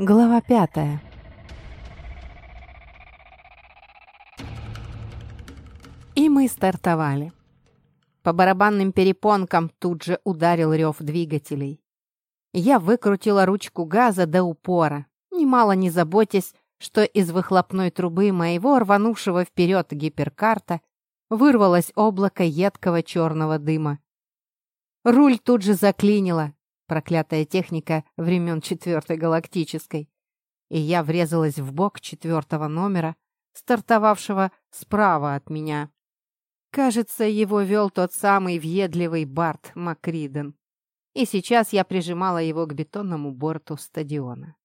Глава пятая. И мы стартовали. По барабанным перепонкам тут же ударил рев двигателей. Я выкрутила ручку газа до упора, немало не заботясь, что из выхлопной трубы моего рванувшего вперед гиперкарта вырвалось облако едкого черного дыма. Руль тут же заклинило, проклятая техника времен четвертой галактической, и я врезалась в бок четвертого номера, стартовавшего справа от меня. Кажется, его вел тот самый въедливый Барт Макриден. И сейчас я прижимала его к бетонному борту стадиона.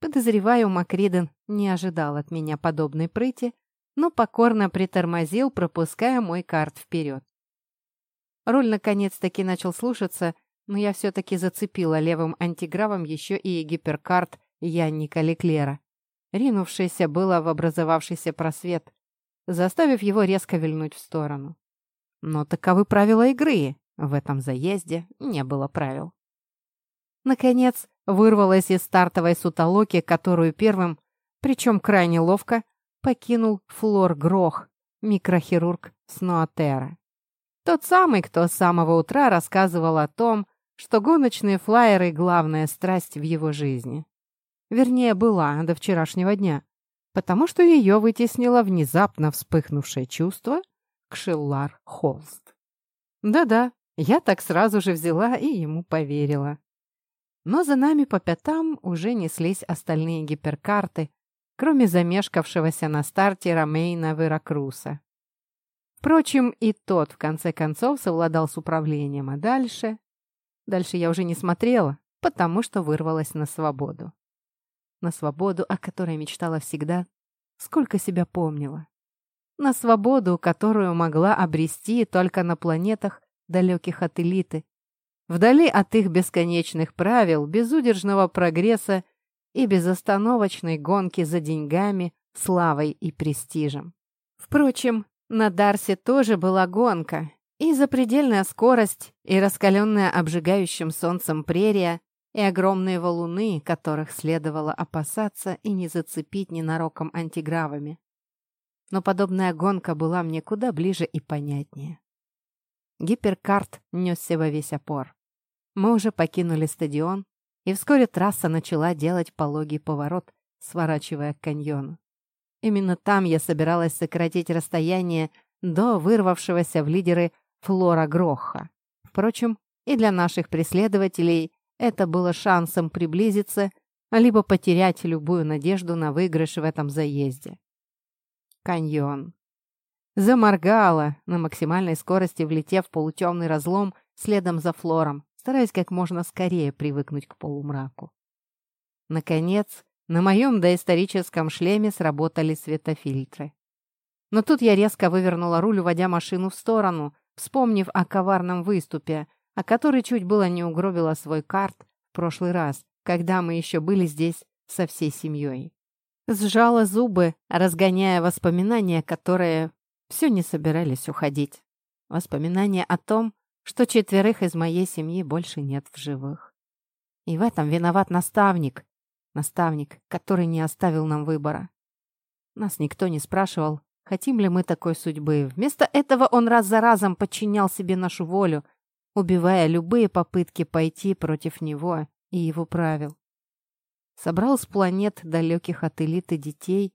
Подозреваю, Макриден не ожидал от меня подобной прыти, но покорно притормозил, пропуская мой карт вперед. Руль наконец-таки начал слушаться, но я все-таки зацепила левым антигравом еще и гиперкарт Янника Леклера, ринувшийся было в образовавшийся просвет, заставив его резко вильнуть в сторону. Но таковы правила игры, в этом заезде не было правил. Наконец, вырвалась из стартовой сутолоки, которую первым, причем крайне ловко, покинул Флор Грох, микрохирург Сноатера. Тот самый, кто с самого утра рассказывал о том, что гоночные флайеры — главная страсть в его жизни. Вернее, была до вчерашнего дня, потому что ее вытеснило внезапно вспыхнувшее чувство Кшеллар Холст. Да-да, я так сразу же взяла и ему поверила. Но за нами по пятам уже неслись остальные гиперкарты, кроме замешкавшегося на старте Ромейна Веракруса. Впрочем, и тот, в конце концов, совладал с управлением, а дальше... Дальше я уже не смотрела, потому что вырвалась на свободу. На свободу, о которой мечтала всегда, сколько себя помнила. На свободу, которую могла обрести только на планетах, далеких от элиты, вдали от их бесконечных правил, безудержного прогресса и безостановочной гонки за деньгами, славой и престижем. Впрочем, на Дарсе тоже была гонка, и запредельная скорость, и раскаленная обжигающим солнцем прерия, и огромные валуны, которых следовало опасаться и не зацепить ненароком антигравами. Но подобная гонка была мне куда ближе и понятнее. Гиперкарт несся во весь опор. Мы уже покинули стадион, и вскоре трасса начала делать пологий поворот, сворачивая к каньону. Именно там я собиралась сократить расстояние до вырвавшегося в лидеры Флора Гроха. Впрочем, и для наших преследователей это было шансом приблизиться, либо потерять любую надежду на выигрыш в этом заезде. Каньон. Заморгала, на максимальной скорости влетев в полутемный разлом следом за Флором, стараясь как можно скорее привыкнуть к полумраку. Наконец, на моем доисторическом шлеме сработали светофильтры. Но тут я резко вывернула руль, уводя машину в сторону, вспомнив о коварном выступе, о который чуть было не угробила свой карт в прошлый раз, когда мы еще были здесь со всей семьей. Сжала зубы, разгоняя воспоминания, которые все не собирались уходить. Воспоминания о том, что четверых из моей семьи больше нет в живых. И в этом виноват наставник. Наставник, который не оставил нам выбора. Нас никто не спрашивал, хотим ли мы такой судьбы. Вместо этого он раз за разом подчинял себе нашу волю, убивая любые попытки пойти против него и его правил. Собрал с планет далеких от элиты детей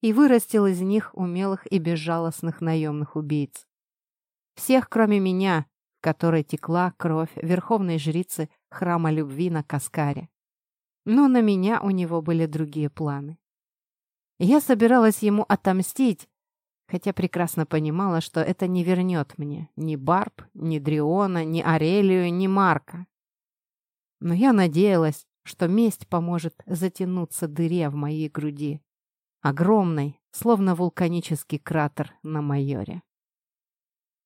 и вырастил из них умелых и безжалостных наемных убийц. Всех, кроме меня, которой текла кровь верховной жрицы храма любви на Каскаре. Но на меня у него были другие планы. Я собиралась ему отомстить, хотя прекрасно понимала, что это не вернет мне ни Барб, ни Дриона, ни Арелию, ни Марка. Но я надеялась, что месть поможет затянуться дыре в моей груди, огромной, словно вулканический кратер на майоре.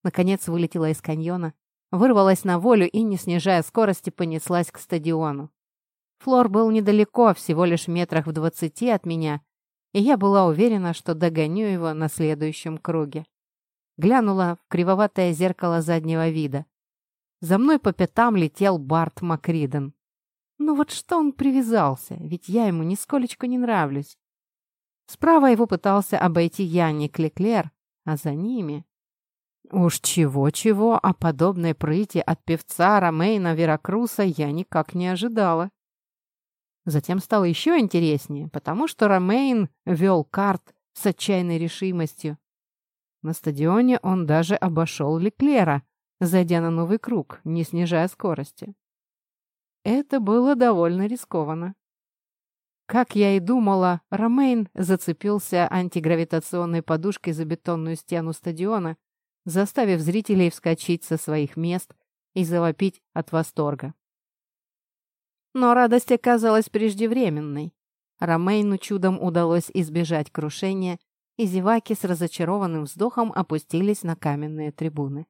Наконец вылетела из каньона Вырвалась на волю и, не снижая скорости, понеслась к стадиону. Флор был недалеко, всего лишь метрах в двадцати от меня, и я была уверена, что догоню его на следующем круге. Глянула в кривоватое зеркало заднего вида. За мной по пятам летел Барт Макриден. Ну вот что он привязался, ведь я ему нисколечко не нравлюсь. Справа его пытался обойти Янник Леклер, а за ними... Уж чего-чего, а подобной прыти от певца Ромейна Веракруса я никак не ожидала. Затем стало еще интереснее, потому что Ромейн вел карт с отчаянной решимостью. На стадионе он даже обошел Леклера, зайдя на новый круг, не снижая скорости. Это было довольно рискованно. Как я и думала, Ромейн зацепился антигравитационной подушкой за бетонную стену стадиона, заставив зрителей вскочить со своих мест и завопить от восторга. Но радость оказалась преждевременной. Ромейну чудом удалось избежать крушения, и зеваки с разочарованным вздохом опустились на каменные трибуны.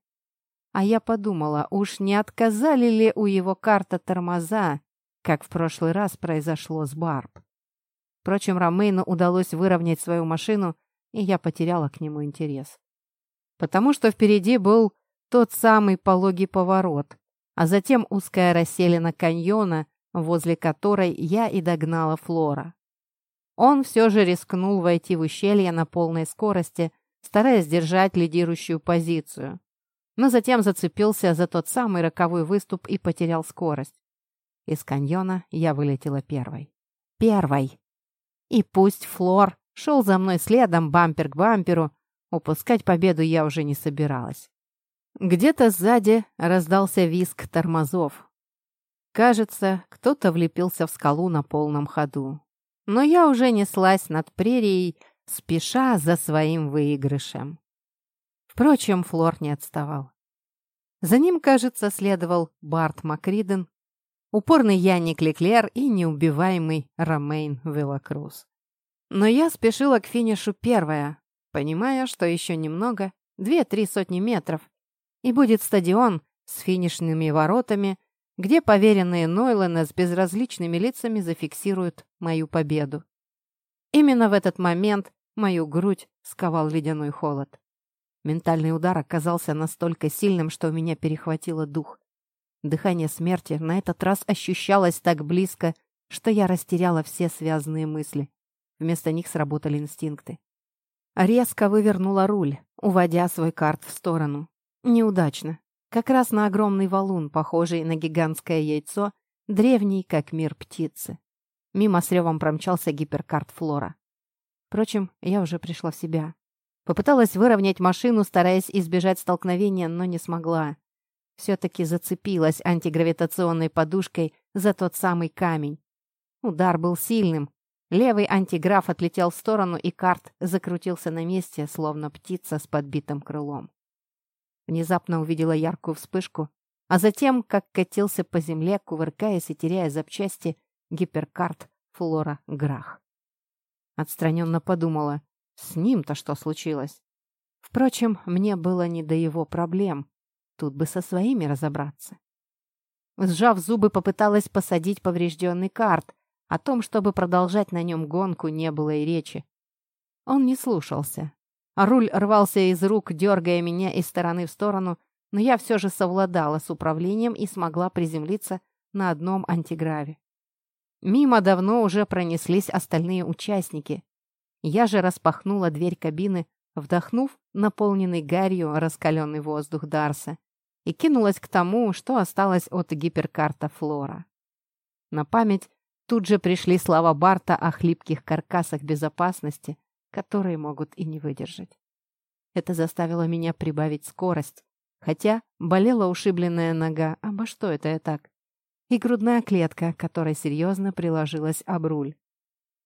А я подумала, уж не отказали ли у его карта тормоза, как в прошлый раз произошло с Барб. Впрочем, Ромейну удалось выровнять свою машину, и я потеряла к нему интерес. Потому что впереди был тот самый пологий поворот, а затем узкая расселена каньона, возле которой я и догнала Флора. Он все же рискнул войти в ущелье на полной скорости, стараясь держать лидирующую позицию но затем зацепился за тот самый роковой выступ и потерял скорость. Из каньона я вылетела первой. Первой! И пусть Флор шел за мной следом бампер к бамперу, упускать победу я уже не собиралась. Где-то сзади раздался визг тормозов. Кажется, кто-то влепился в скалу на полном ходу. Но я уже неслась над прерией, спеша за своим выигрышем. Впрочем, Флор не отставал. За ним, кажется, следовал Барт Макриден, упорный Янник Леклер и неубиваемый Ромейн Велокруз. Но я спешила к финишу первая, понимая, что еще немного, две-три сотни метров, и будет стадион с финишными воротами, где поверенные Нойлена с безразличными лицами зафиксируют мою победу. Именно в этот момент мою грудь сковал ледяной холод. Ментальный удар оказался настолько сильным, что у меня перехватило дух. Дыхание смерти на этот раз ощущалось так близко, что я растеряла все связанные мысли. Вместо них сработали инстинкты. Резко вывернула руль, уводя свой карт в сторону. Неудачно. Как раз на огромный валун, похожий на гигантское яйцо, древний, как мир птицы. Мимо с ревом промчался гиперкарт Флора. Впрочем, я уже пришла в себя. Попыталась выровнять машину, стараясь избежать столкновения, но не смогла. Все-таки зацепилась антигравитационной подушкой за тот самый камень. Удар был сильным. Левый антиграф отлетел в сторону, и карт закрутился на месте, словно птица с подбитым крылом. Внезапно увидела яркую вспышку, а затем, как катился по земле, кувыркаясь и теряя запчасти, гиперкарт Флора Грах. Отстраненно подумала, с ним-то что случилось? Впрочем, мне было не до его проблем. Тут бы со своими разобраться. Сжав зубы, попыталась посадить поврежденный карт. О том, чтобы продолжать на нем гонку, не было и речи. Он не слушался. А руль рвался из рук, дергая меня из стороны в сторону, но я все же совладала с управлением и смогла приземлиться на одном антиграве. Мимо давно уже пронеслись остальные участники. Я же распахнула дверь кабины, вдохнув наполненный гарью раскаленный воздух Дарса, и кинулась к тому, что осталось от гиперкарта Флора. На память тут же пришли слова Барта о хлипких каркасах безопасности, которые могут и не выдержать. Это заставило меня прибавить скорость, хотя болела ушибленная нога, обо что это я так? И грудная клетка, которая серьезно приложилась об руль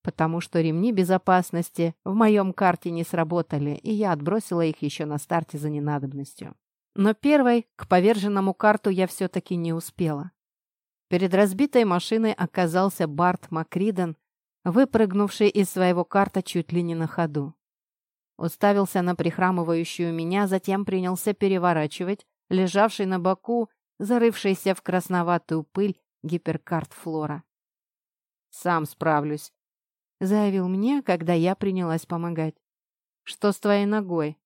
потому что ремни безопасности в моем карте не сработали, и я отбросила их еще на старте за ненадобностью. Но первой к поверженному карту я все-таки не успела. Перед разбитой машиной оказался Барт Макриден, выпрыгнувший из своего карта чуть ли не на ходу. Уставился на прихрамывающую меня, затем принялся переворачивать лежавший на боку, зарывшийся в красноватую пыль гиперкарт Флора. «Сам справлюсь», заявил мне, когда я принялась помогать. «Что с твоей ногой?»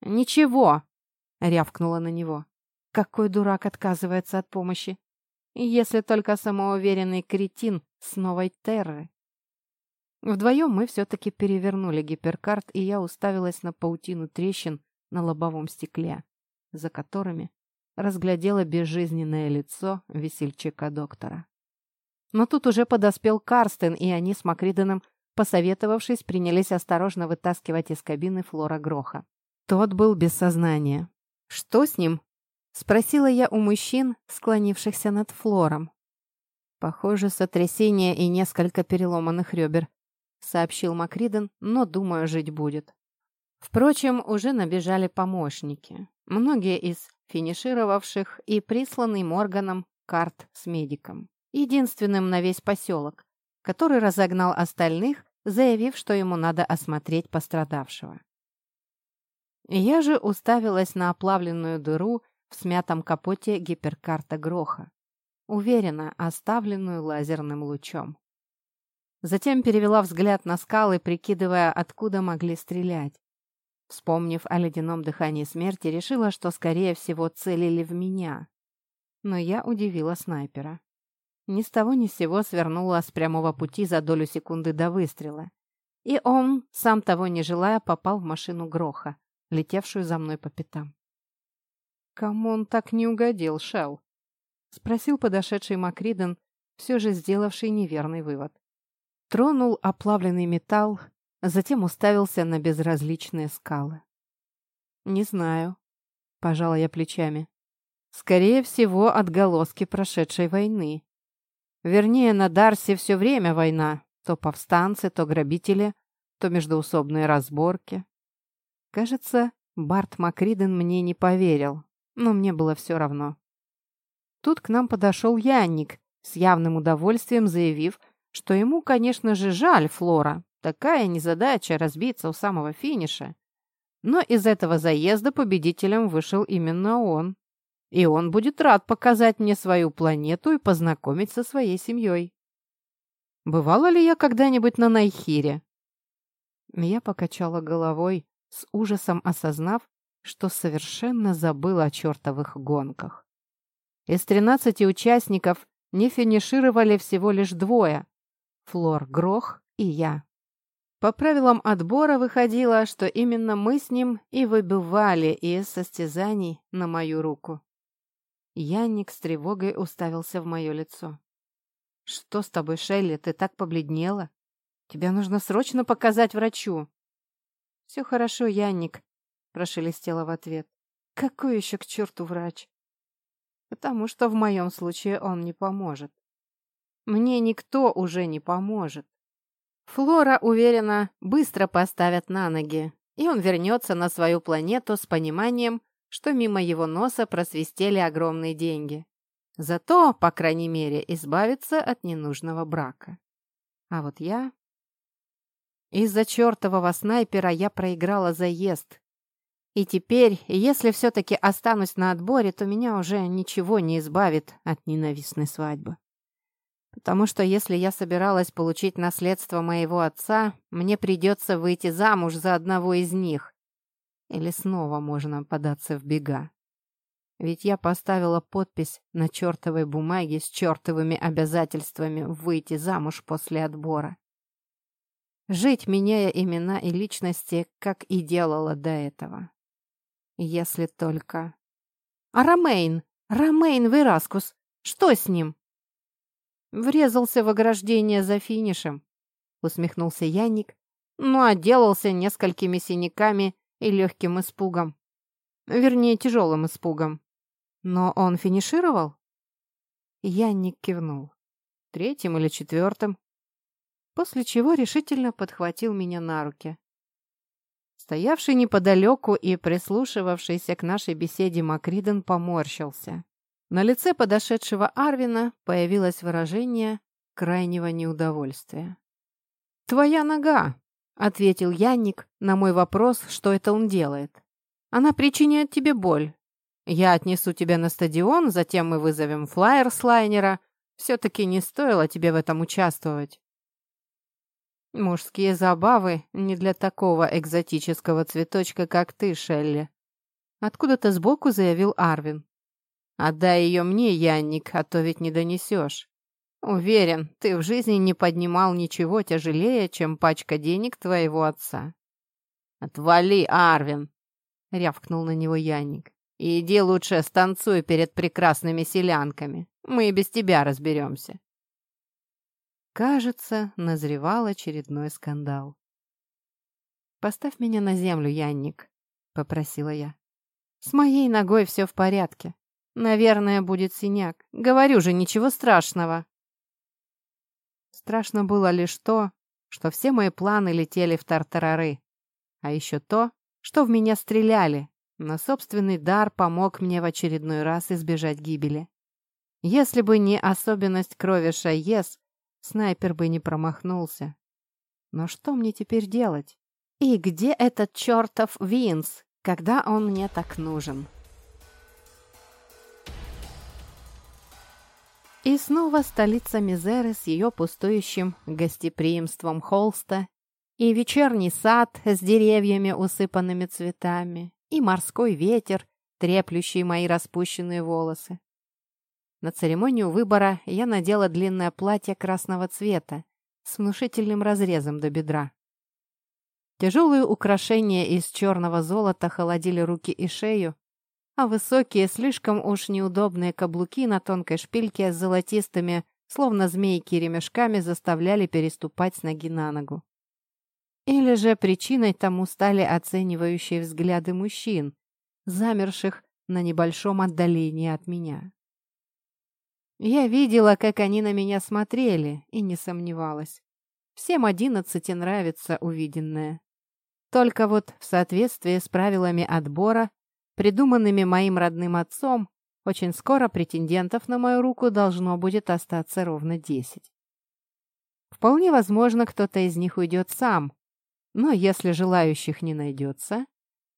«Ничего!» — рявкнула на него. «Какой дурак отказывается от помощи? если только самоуверенный кретин с новой терры. Вдвоем мы все-таки перевернули гиперкарт, и я уставилась на паутину трещин на лобовом стекле, за которыми разглядела безжизненное лицо весельчака-доктора. Но тут уже подоспел Карстен, и они с Макриденом, посоветовавшись, принялись осторожно вытаскивать из кабины Флора Гроха. Тот был без сознания. «Что с ним?» — спросила я у мужчин, склонившихся над Флором. «Похоже, сотрясение и несколько переломанных ребер», — сообщил Макриден, но, думаю, жить будет. Впрочем, уже набежали помощники. Многие из финишировавших и присланный Морганом карт с медиком. Единственным на весь поселок, который разогнал остальных, заявив, что ему надо осмотреть пострадавшего. Я же уставилась на оплавленную дыру в смятом капоте гиперкарта Гроха, уверенно оставленную лазерным лучом. Затем перевела взгляд на скалы, прикидывая, откуда могли стрелять. Вспомнив о ледяном дыхании смерти, решила, что, скорее всего, целили в меня. Но я удивила снайпера. Ни с того ни с сего свернула с прямого пути за долю секунды до выстрела. И он, сам того не желая, попал в машину Гроха, летевшую за мной по пятам. «Кому он так не угодил, Шелл?» — спросил подошедший Макриден, все же сделавший неверный вывод. Тронул оплавленный металл, затем уставился на безразличные скалы. «Не знаю», — пожала я плечами. «Скорее всего, отголоски прошедшей войны. Вернее, на Дарсе все время война. То повстанцы, то грабители, то междоусобные разборки. Кажется, Барт Макриден мне не поверил, но мне было все равно. Тут к нам подошел Янник, с явным удовольствием заявив, что ему, конечно же, жаль Флора, Такая незадача разбиться у самого финиша. Но из этого заезда победителем вышел именно он. И он будет рад показать мне свою планету и познакомить со своей семьей. Бывала ли я когда-нибудь на Найхире? Я покачала головой, с ужасом осознав, что совершенно забыла о чертовых гонках. Из тринадцати участников не финишировали всего лишь двое — Флор Грох и я. По правилам отбора выходило, что именно мы с ним и выбывали из состязаний на мою руку. Янник с тревогой уставился в мое лицо. «Что с тобой, Шелли? Ты так побледнела? Тебя нужно срочно показать врачу!» «Все хорошо, Янник», — прошелестела в ответ. «Какой еще к черту врач?» «Потому что в моем случае он не поможет. Мне никто уже не поможет. Флора, уверена, быстро поставят на ноги, и он вернется на свою планету с пониманием, что мимо его носа просвистели огромные деньги. Зато, по крайней мере, избавиться от ненужного брака. А вот я... Из-за чертового снайпера я проиграла заезд. И теперь, если все-таки останусь на отборе, то меня уже ничего не избавит от ненавистной свадьбы. Потому что если я собиралась получить наследство моего отца, мне придется выйти замуж за одного из них. Или снова можно податься в бега. Ведь я поставила подпись на чертовой бумаге с чертовыми обязательствами выйти замуж после отбора. Жить, меняя имена и личности, как и делала до этого. Если только... А Ромейн? Ромейн Вераскус? Что с ним? Врезался в ограждение за финишем, усмехнулся Янник, но отделался несколькими синяками и легким испугом. Вернее, тяжелым испугом. Но он финишировал? Янник кивнул. Третьим или четвертым. После чего решительно подхватил меня на руки. Стоявший неподалеку и прислушивавшийся к нашей беседе Макриден поморщился. На лице подошедшего Арвина появилось выражение крайнего неудовольствия. «Твоя нога!» — ответил Янник на мой вопрос, что это он делает. «Она причиняет тебе боль. Я отнесу тебя на стадион, затем мы вызовем флайер с лайнера. Все-таки не стоило тебе в этом участвовать». «Мужские забавы не для такого экзотического цветочка, как ты, Шелли», — откуда-то сбоку заявил Арвин. Отдай ее мне, Янник, а то ведь не донесешь. Уверен, ты в жизни не поднимал ничего тяжелее, чем пачка денег твоего отца. «Отвали, Арвин!» — рявкнул на него Янник. «Иди лучше станцуй перед прекрасными селянками. Мы и без тебя разберемся». Кажется, назревал очередной скандал. «Поставь меня на землю, Янник», — попросила я. «С моей ногой все в порядке. Наверное, будет синяк. Говорю же, ничего страшного». Страшно было лишь то, что все мои планы летели в тартарары. А еще то, что в меня стреляли, но собственный дар помог мне в очередной раз избежать гибели. Если бы не особенность крови Шайес, снайпер бы не промахнулся. Но что мне теперь делать? И где этот чертов Винс, когда он мне так нужен? И снова столица Мизеры с ее пустующим гостеприимством холста, и вечерний сад с деревьями, усыпанными цветами, и морской ветер, треплющий мои распущенные волосы. На церемонию выбора я надела длинное платье красного цвета с внушительным разрезом до бедра. Тяжелые украшения из черного золота холодили руки и шею, а высокие, слишком уж неудобные каблуки на тонкой шпильке с золотистыми, словно змейки ремешками, заставляли переступать с ноги на ногу. Или же причиной тому стали оценивающие взгляды мужчин, замерших на небольшом отдалении от меня. Я видела, как они на меня смотрели, и не сомневалась. Всем одиннадцати нравится увиденное. Только вот в соответствии с правилами отбора, придуманными моим родным отцом, очень скоро претендентов на мою руку должно будет остаться ровно десять. Вполне возможно, кто-то из них уйдет сам, но если желающих не найдется,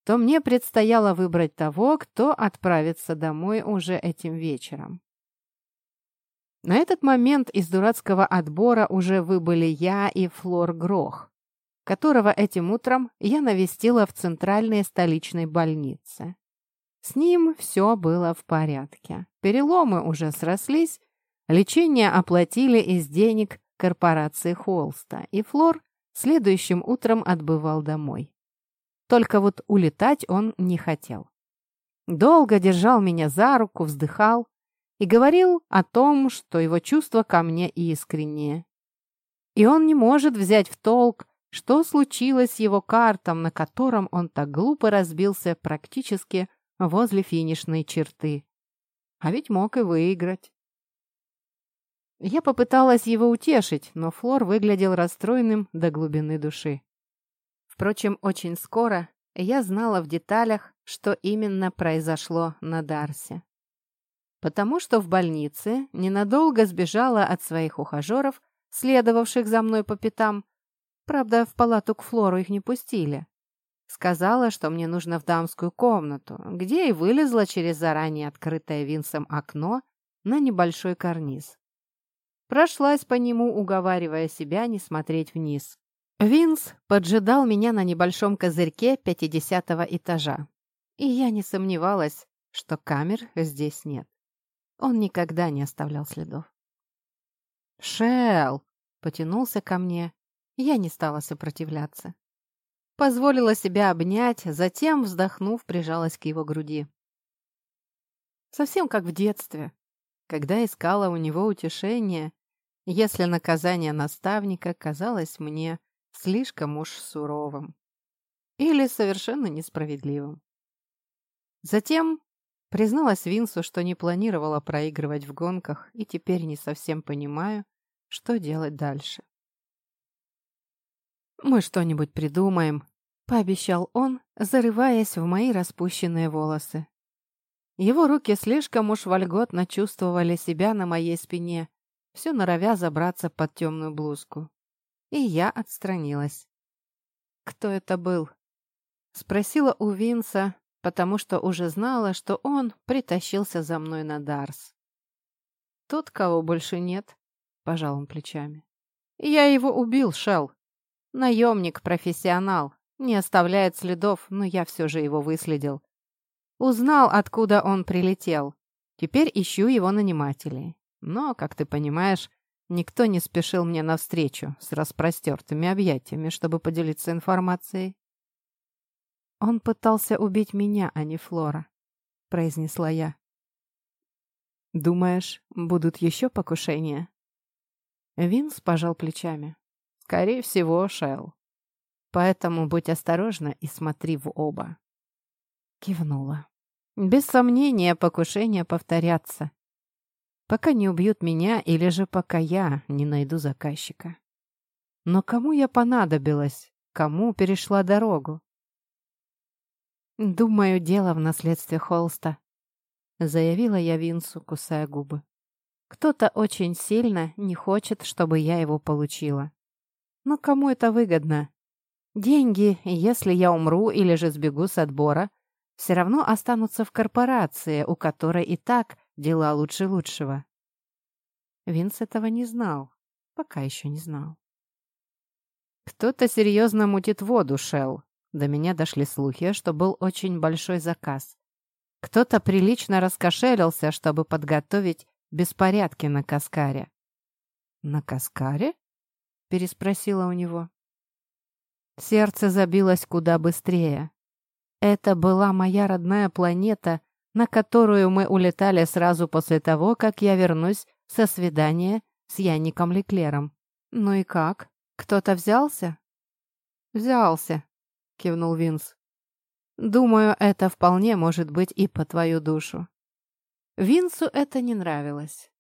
то мне предстояло выбрать того, кто отправится домой уже этим вечером. На этот момент из дурацкого отбора уже выбыли я и Флор Грох которого этим утром я навестила в центральной столичной больнице. С ним все было в порядке. Переломы уже срослись, лечение оплатили из денег корпорации Холста, и Флор следующим утром отбывал домой. Только вот улетать он не хотел. Долго держал меня за руку, вздыхал и говорил о том, что его чувства ко мне искренние. И он не может взять в толк, что случилось с его картом, на котором он так глупо разбился практически возле финишной черты? А ведь мог и выиграть. Я попыталась его утешить, но Флор выглядел расстроенным до глубины души. Впрочем, очень скоро я знала в деталях, что именно произошло на Дарсе. Потому что в больнице ненадолго сбежала от своих ухажеров, следовавших за мной по пятам, Правда, в палату к Флору их не пустили. Сказала, что мне нужно в дамскую комнату, где и вылезла через заранее открытое Винсом окно на небольшой карниз. Прошлась по нему, уговаривая себя не смотреть вниз. Винс поджидал меня на небольшом козырьке пятидесятого этажа. И я не сомневалась, что камер здесь нет. Он никогда не оставлял следов. «Шелл!» — потянулся ко мне я не стала сопротивляться. Позволила себя обнять, затем, вздохнув, прижалась к его груди. Совсем как в детстве, когда искала у него утешение, если наказание наставника казалось мне слишком уж суровым или совершенно несправедливым. Затем призналась Винсу, что не планировала проигрывать в гонках и теперь не совсем понимаю, что делать дальше. «Мы что-нибудь придумаем», — пообещал он, зарываясь в мои распущенные волосы. Его руки слишком уж вольготно чувствовали себя на моей спине, все норовя забраться под темную блузку. И я отстранилась. «Кто это был?» Спросила у Винса, потому что уже знала, что он притащился за мной на Дарс. «Тот, кого больше нет», — пожал он плечами. «Я его убил, Шел. Наемник-профессионал. Не оставляет следов, но я все же его выследил. Узнал, откуда он прилетел. Теперь ищу его нанимателей. Но, как ты понимаешь, никто не спешил мне навстречу с распростертыми объятиями, чтобы поделиться информацией. «Он пытался убить меня, а не Флора», — произнесла я. «Думаешь, будут еще покушения?» Винс пожал плечами. «Скорее всего, Шелл. Поэтому будь осторожна и смотри в оба». Кивнула. «Без сомнения, покушения повторятся. Пока не убьют меня или же пока я не найду заказчика. Но кому я понадобилась? Кому перешла дорогу? «Думаю, дело в наследстве Холста», — заявила я Винсу, кусая губы. «Кто-то очень сильно не хочет, чтобы я его получила. Но кому это выгодно? Деньги, если я умру или же сбегу с отбора, все равно останутся в корпорации, у которой и так дела лучше лучшего». Винс этого не знал, пока еще не знал. «Кто-то серьезно мутит воду, Шелл», до меня дошли слухи, что был очень большой заказ. Кто-то прилично раскошелился, чтобы подготовить беспорядки на Каскаре. «На Каскаре?» — переспросила у него. Сердце забилось куда быстрее. Это была моя родная планета, на которую мы улетали сразу после того, как я вернусь со свидания с Янником Леклером. Ну и как? Кто-то взялся? Взялся, кивнул Винс. «Думаю, это вполне может быть и по твою душу». Винсу это не нравилось,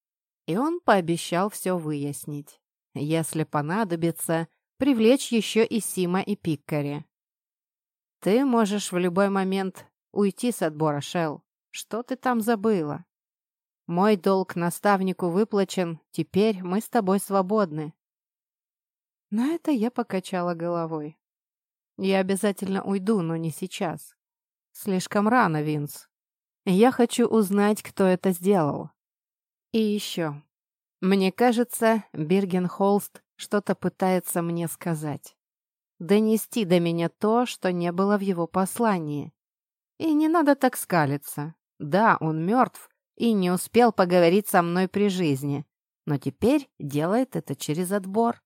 и он пообещал все выяснить. Если понадобится, привлечь еще и Сима и Пиккари. «Ты можешь в любой момент уйти с отбора, Шелл. Что ты там забыла? Мой долг наставнику выплачен, теперь мы с тобой свободны». На это я покачала головой. Я обязательно уйду, но не сейчас. Слишком рано, Винс. Я хочу узнать, кто это сделал. И еще. Мне кажется, Биргенхолст что-то пытается мне сказать. Донести до меня то, что не было в его послании. И не надо так скалиться. Да, он мертв и не успел поговорить со мной при жизни, но теперь делает это через отбор.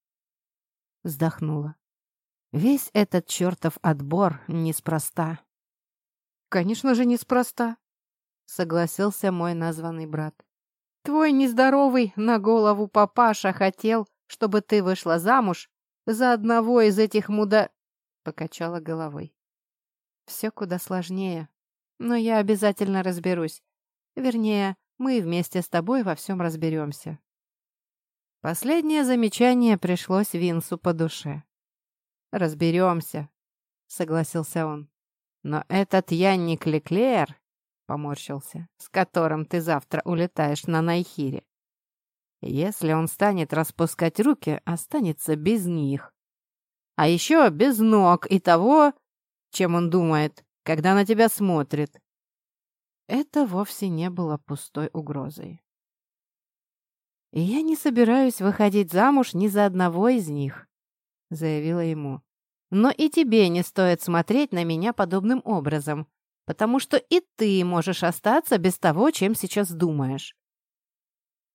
Вздохнула. Весь этот чертов отбор неспроста. «Конечно же, неспроста», — согласился мой названный брат. «Твой нездоровый на голову папаша хотел, чтобы ты вышла замуж за одного из этих муда...» — покачала головой. «Все куда сложнее, но я обязательно разберусь. Вернее, мы вместе с тобой во всем разберемся». Последнее замечание пришлось Винсу по душе. «Разберемся», — согласился он. «Но этот Янник Леклеер», — поморщился, — «с которым ты завтра улетаешь на Найхире. Если он станет распускать руки, останется без них. А еще без ног и того, чем он думает, когда на тебя смотрит». Это вовсе не было пустой угрозой. «И я не собираюсь выходить замуж ни за одного из них», — заявила ему. Но и тебе не стоит смотреть на меня подобным образом, потому что и ты можешь остаться без того, чем сейчас думаешь».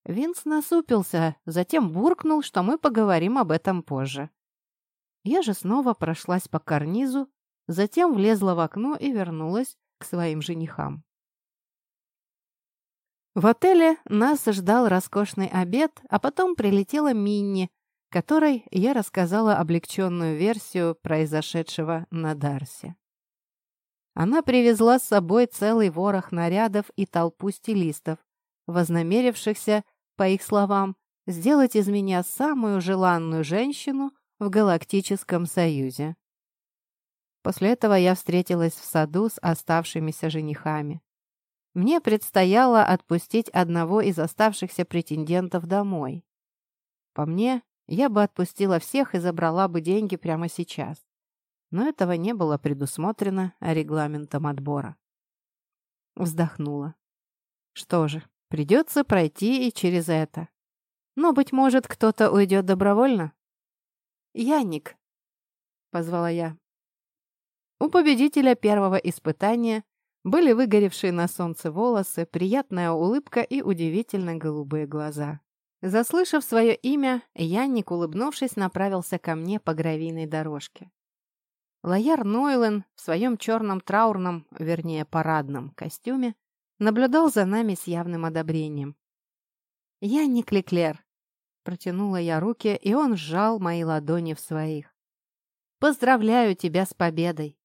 Винс насупился, затем буркнул, что мы поговорим об этом позже. Я же снова прошлась по карнизу, затем влезла в окно и вернулась к своим женихам. В отеле нас ждал роскошный обед, а потом прилетела Минни, которой я рассказала облегченную версию произошедшего на Дарсе. Она привезла с собой целый ворох нарядов и толпу стилистов, вознамерившихся, по их словам, сделать из меня самую желанную женщину в Галактическом Союзе. После этого я встретилась в саду с оставшимися женихами. Мне предстояло отпустить одного из оставшихся претендентов домой. По мне, я бы отпустила всех и забрала бы деньги прямо сейчас. Но этого не было предусмотрено регламентом отбора. Вздохнула. Что же, придется пройти и через это. Но, быть может, кто-то уйдет добровольно? «Янник», — позвала я. У победителя первого испытания Были выгоревшие на солнце волосы, приятная улыбка и удивительно голубые глаза. Заслышав свое имя, Янник, улыбнувшись, направился ко мне по гравийной дорожке. Лояр Нойлен в своем черном траурном, вернее, парадном костюме наблюдал за нами с явным одобрением. «Янник Леклер!» Протянула я руки, и он сжал мои ладони в своих. «Поздравляю тебя с победой!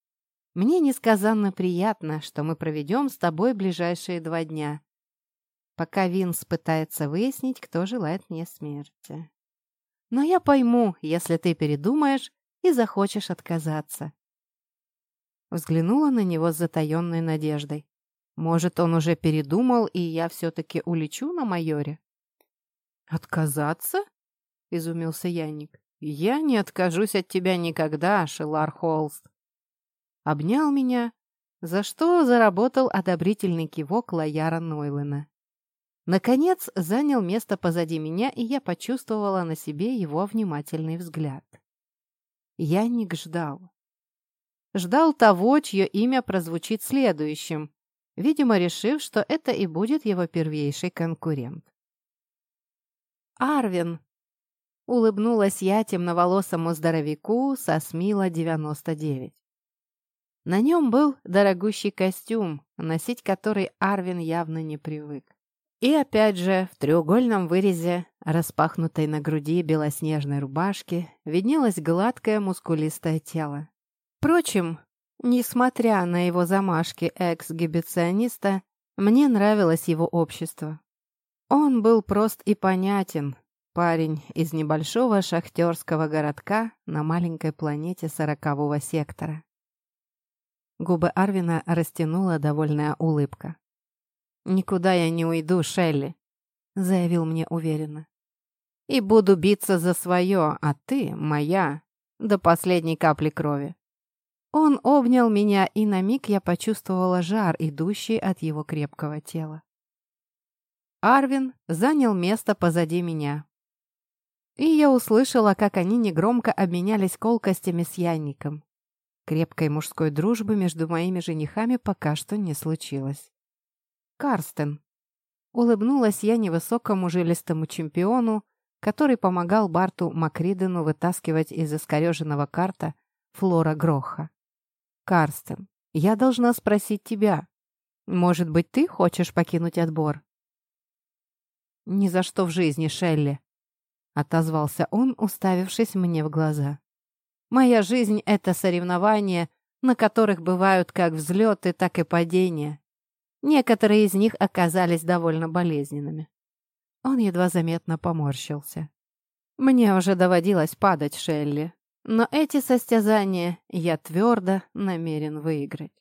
Мне несказанно приятно, что мы проведем с тобой ближайшие два дня, пока Винс пытается выяснить, кто желает мне смерти. Но я пойму, если ты передумаешь и захочешь отказаться. Взглянула на него с затаенной надеждой. Может, он уже передумал, и я все-таки улечу на майоре? «Отказаться?» — изумился Янник. «Я не откажусь от тебя никогда, Шелар Холст обнял меня, за что заработал одобрительный кивок Лояра Нойлена. Наконец занял место позади меня, и я почувствовала на себе его внимательный взгляд. Янник ждал. Ждал того, чье имя прозвучит следующим, видимо, решив, что это и будет его первейший конкурент. «Арвин!» — улыбнулась я темноволосому здоровяку со Смила 99. На нем был дорогущий костюм, носить который Арвин явно не привык. И опять же, в треугольном вырезе, распахнутой на груди белоснежной рубашки, виднелось гладкое мускулистое тело. Впрочем, несмотря на его замашки экс-гибициониста, мне нравилось его общество. Он был прост и понятен, парень из небольшого шахтерского городка на маленькой планете сорокового сектора. Губы Арвина растянула довольная улыбка. «Никуда я не уйду, Шелли», — заявил мне уверенно. «И буду биться за свое, а ты моя, до последней капли крови». Он обнял меня, и на миг я почувствовала жар, идущий от его крепкого тела. Арвин занял место позади меня. И я услышала, как они негромко обменялись колкостями с Янником. Крепкой мужской дружбы между моими женихами пока что не случилось. «Карстен!» Улыбнулась я невысокому жилистому чемпиону, который помогал Барту Макридену вытаскивать из искореженного карта Флора Гроха. «Карстен, я должна спросить тебя. Может быть, ты хочешь покинуть отбор?» «Ни за что в жизни, Шелли!» — отозвался он, уставившись мне в глаза. Моя жизнь — это соревнования, на которых бывают как взлеты, так и падения. Некоторые из них оказались довольно болезненными. Он едва заметно поморщился. Мне уже доводилось падать, Шелли, но эти состязания я твердо намерен выиграть.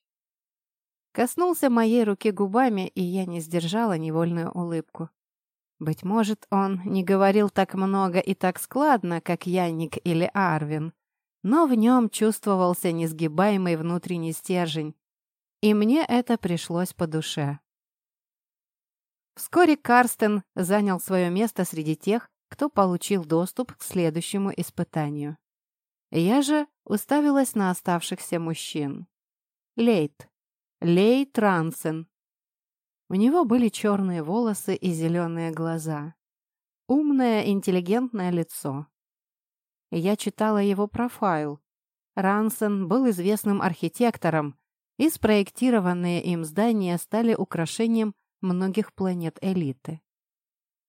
Коснулся моей руки губами, и я не сдержала невольную улыбку. Быть может, он не говорил так много и так складно, как Янник или Арвин, но в нем чувствовался несгибаемый внутренний стержень, и мне это пришлось по душе. Вскоре Карстен занял свое место среди тех, кто получил доступ к следующему испытанию. Я же уставилась на оставшихся мужчин. Лейт. Лейт Рансен. У него были черные волосы и зеленые глаза. Умное, интеллигентное лицо. Я читала его профайл. Рансен был известным архитектором, и спроектированные им здания стали украшением многих планет элиты.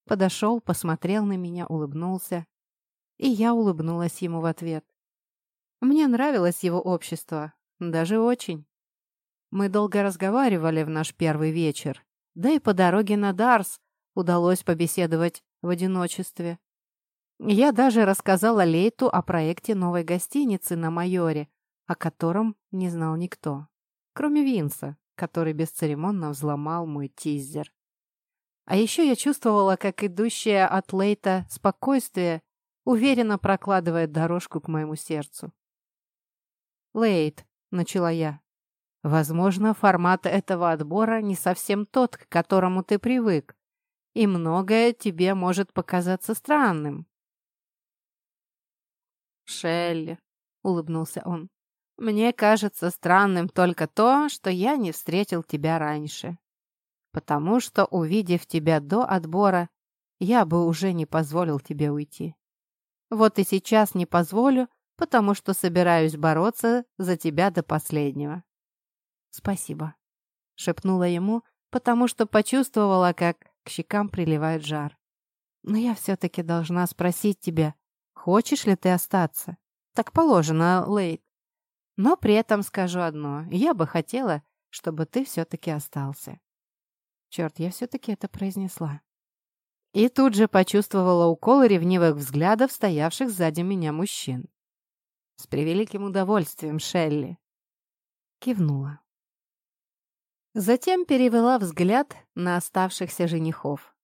Подошел, посмотрел на меня, улыбнулся. И я улыбнулась ему в ответ. Мне нравилось его общество, даже очень. Мы долго разговаривали в наш первый вечер, да и по дороге на Дарс удалось побеседовать в одиночестве. Я даже рассказала Лейту о проекте новой гостиницы на Майоре, о котором не знал никто, кроме Винса, который бесцеремонно взломал мой тизер. А еще я чувствовала, как идущее от Лейта спокойствие уверенно прокладывает дорожку к моему сердцу. «Лейт», — начала я, — «возможно, формат этого отбора не совсем тот, к которому ты привык, и многое тебе может показаться странным. «Шелли», — улыбнулся он, Мне кажется странным только то, что я не встретил тебя раньше. Потому что, увидев тебя до отбора, я бы уже не позволил тебе уйти. Вот и сейчас не позволю, потому что собираюсь бороться за тебя до последнего. Спасибо, шепнула ему, потому что почувствовала, как к щекам приливает жар. Но я все-таки должна спросить тебя, хочешь ли ты остаться? Так положено, Лейт. Но при этом скажу одно. Я бы хотела, чтобы ты все-таки остался. Черт, я все-таки это произнесла. И тут же почувствовала укол ревнивых взглядов стоявших сзади меня мужчин. С превеликим удовольствием, Шелли. Кивнула. Затем перевела взгляд на оставшихся женихов.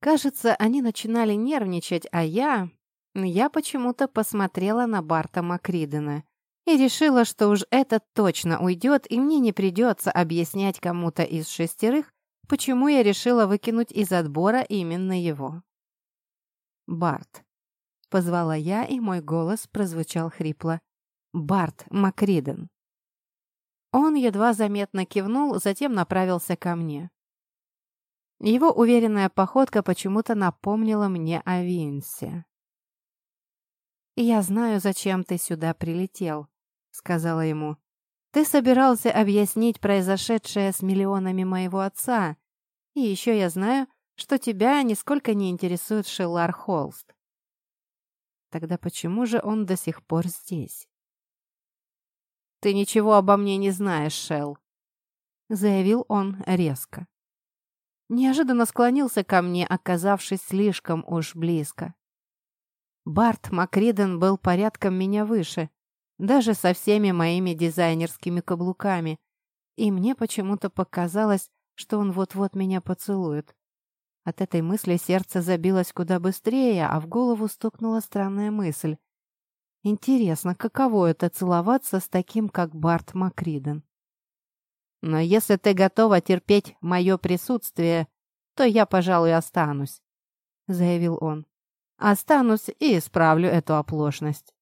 Кажется, они начинали нервничать, а я... Я почему-то посмотрела на Барта Макридена и решила, что уж этот точно уйдет, и мне не придется объяснять кому-то из шестерых, почему я решила выкинуть из отбора именно его. «Барт», — позвала я, и мой голос прозвучал хрипло. «Барт Макриден». Он едва заметно кивнул, затем направился ко мне. Его уверенная походка почему-то напомнила мне о Винсе. «Я знаю, зачем ты сюда прилетел», — сказала ему. «Ты собирался объяснить произошедшее с миллионами моего отца, и еще я знаю, что тебя нисколько не интересует Шеллар Холст». Тогда почему же он до сих пор здесь? «Ты ничего обо мне не знаешь, Шелл», — заявил он резко. Неожиданно склонился ко мне, оказавшись слишком уж близко. Барт Макриден был порядком меня выше, даже со всеми моими дизайнерскими каблуками, и мне почему-то показалось, что он вот-вот меня поцелует. От этой мысли сердце забилось куда быстрее, а в голову стукнула странная мысль. Интересно, каково это целоваться с таким, как Барт Макриден? Но если ты готова терпеть мое присутствие, то я, пожалуй, останусь», — заявил он. «Останусь и исправлю эту оплошность».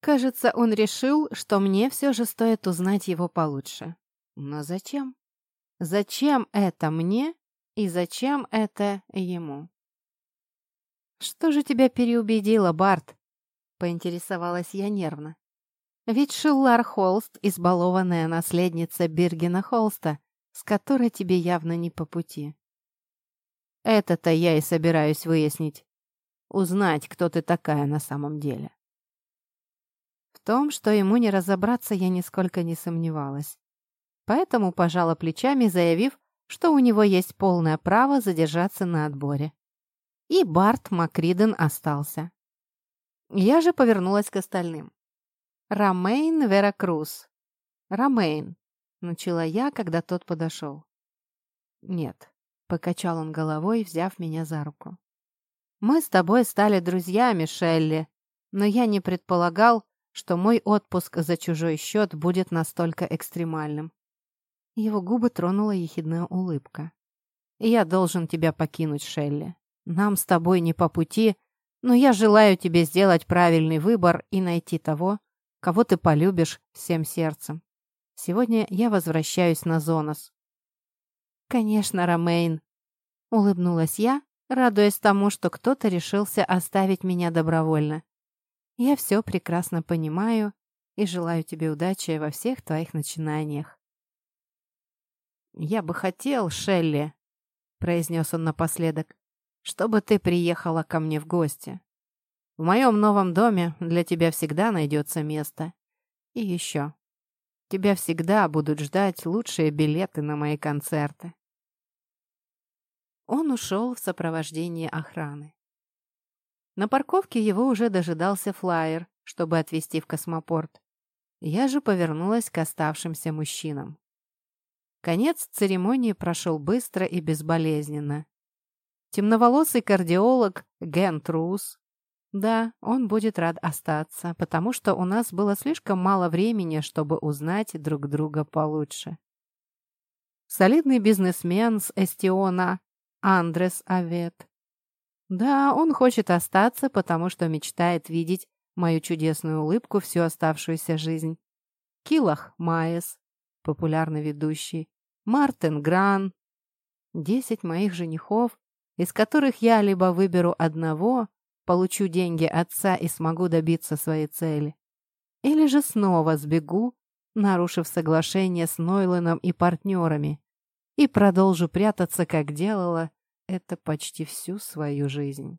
Кажется, он решил, что мне все же стоит узнать его получше. Но зачем? Зачем это мне и зачем это ему? «Что же тебя переубедило, Барт?» — поинтересовалась я нервно. Ведь Шиллар Холст — избалованная наследница Биргена Холста, с которой тебе явно не по пути. Это-то я и собираюсь выяснить. Узнать, кто ты такая на самом деле. В том, что ему не разобраться, я нисколько не сомневалась. Поэтому пожала плечами, заявив, что у него есть полное право задержаться на отборе. И Барт Макриден остался. Я же повернулась к остальным. «Ромейн Веракрус». «Ромейн», — начала я, когда тот подошел. «Нет», — покачал он головой, взяв меня за руку. «Мы с тобой стали друзьями, Шелли, но я не предполагал, что мой отпуск за чужой счет будет настолько экстремальным». Его губы тронула ехидная улыбка. «Я должен тебя покинуть, Шелли. Нам с тобой не по пути, но я желаю тебе сделать правильный выбор и найти того, кого ты полюбишь всем сердцем. Сегодня я возвращаюсь на Зонос». «Конечно, Ромейн», — улыбнулась я, радуясь тому, что кто-то решился оставить меня добровольно. «Я все прекрасно понимаю и желаю тебе удачи во всех твоих начинаниях». «Я бы хотел, Шелли», — произнес он напоследок, «чтобы ты приехала ко мне в гости. В моем новом доме для тебя всегда найдется место. И еще. Тебя всегда будут ждать лучшие билеты на мои концерты. Он ушел в сопровождении охраны. На парковке его уже дожидался флайер, чтобы отвезти в космопорт. Я же повернулась к оставшимся мужчинам. Конец церемонии прошел быстро и безболезненно. Темноволосый кардиолог Ген Трус да, он будет рад остаться, потому что у нас было слишком мало времени, чтобы узнать друг друга получше. Солидный бизнесмен с Эстиона, Андрес Авет. Да, он хочет остаться, потому что мечтает видеть мою чудесную улыбку всю оставшуюся жизнь. Килах Майес, популярный ведущий, Мартин Гран. Десять моих женихов, из которых я либо выберу одного, получу деньги отца и смогу добиться своей цели, или же снова сбегу, нарушив соглашение с Нойленом и партнерами, и продолжу прятаться, как делала это почти всю свою жизнь.